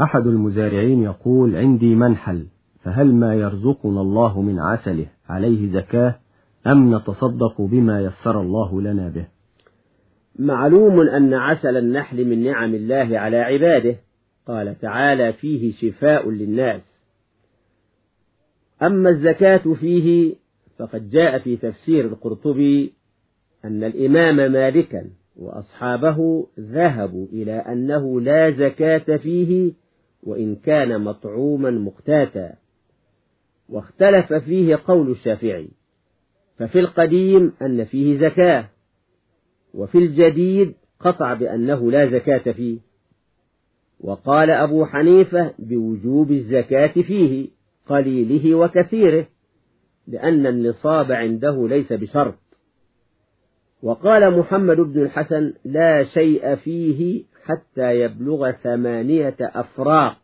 أحد المزارعين يقول عندي منحل فهل ما يرزقنا الله من عسله عليه زكاة أم نتصدق بما يسر الله لنا به؟ معلوم أن عسل النحل من نعم الله على عباده قال تعالى فيه شفاء للناس. أما الزكاة فيه فقد جاء في تفسير القرطبي أن الإمام مالكا وأصحابه ذهبوا إلى أنه لا زكاة فيه وإن كان مطعوما مقتاتا واختلف فيه قول الشافعي ففي القديم أن فيه زكاة وفي الجديد قطع بأنه لا زكاة فيه. وقال أبو حنيفة بوجوب الزكاة فيه قليله وكثيره لأن النصاب عنده ليس بشرط. وقال محمد بن الحسن لا شيء فيه حتى يبلغ ثمانية أفراق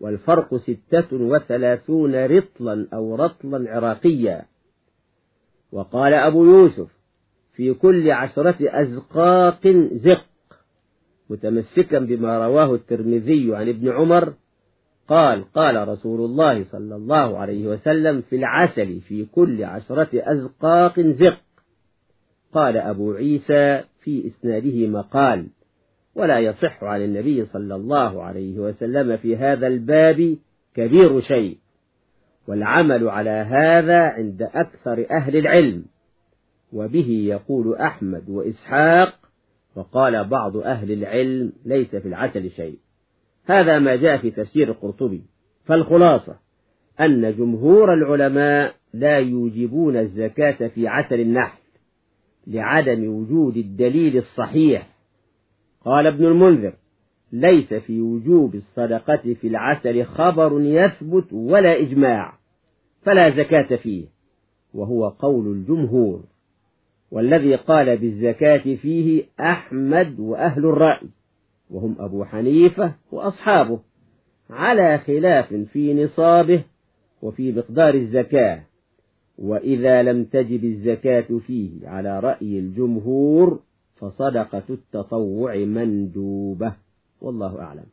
والفرق ستة وثلاثون رطلا أو رطلا عراقيا. وقال أبو يوسف في كل عشرة أزقاق زق متمسكا بما رواه الترمذي عن ابن عمر قال قال رسول الله صلى الله عليه وسلم في العسل في كل عشرة أزقاق زق. قال أبو عيسى في إسناده مقال ولا يصح عن النبي صلى الله عليه وسلم في هذا الباب كبير شيء والعمل على هذا عند أكثر أهل العلم وبه يقول أحمد وإسحاق وقال بعض أهل العلم ليس في العسل شيء. هذا ما جاء في تفسير القرطبي. فالخلاصة أن جمهور العلماء لا يوجبون الزكاة في عسل النحل. لعدم وجود الدليل الصحيح. قال ابن المنذر ليس في وجوب الصدقة في العسل خبر يثبت ولا إجماع فلا زكاة فيه وهو قول الجمهور. والذي قال بالزكاة فيه أحمد وأهل الرأي وهم أبو حنيفة وأصحابه على خلاف في نصابه وفي مقدار الزكاة. وإذا لم تجب الزكاة فيه على رأي الجمهور فصدقة التطوع مندوبة. والله أعلم.